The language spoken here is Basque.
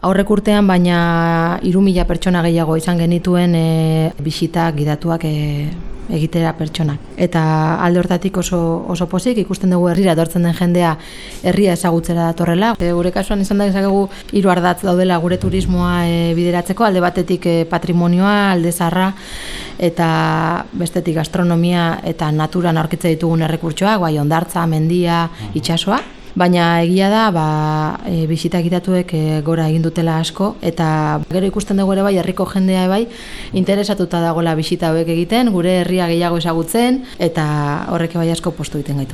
Aurrek urtean baina hiru mila pertsona gehiago izan genituen e, bisitak gidatuak e, egitera pertsonak. Eta alde hortatik oso, oso pozik ikusten dugu herrira dortzen den jendea herria ezagutzera datorrela. E, gure kasuan izan da izakegu hiru ardatz daudela gure turismoa e, bideratzeko, alde batetik e, patrimonioa, alde zarra, eta bestetik gastronomia eta naturan aurkitze ditugun errekurtsoak, bai ondartza, mendia, itsasoa. Baina egia da, ba, e, bisita egitatuek e, gora egin dutela asko, eta gero ikusten dugu ere bai, herriko jendea bai, interesatuta dagoela bisita hauek egiten, gure herria gehiago ezagutzen, eta horrek bai asko postu egiten gaitu.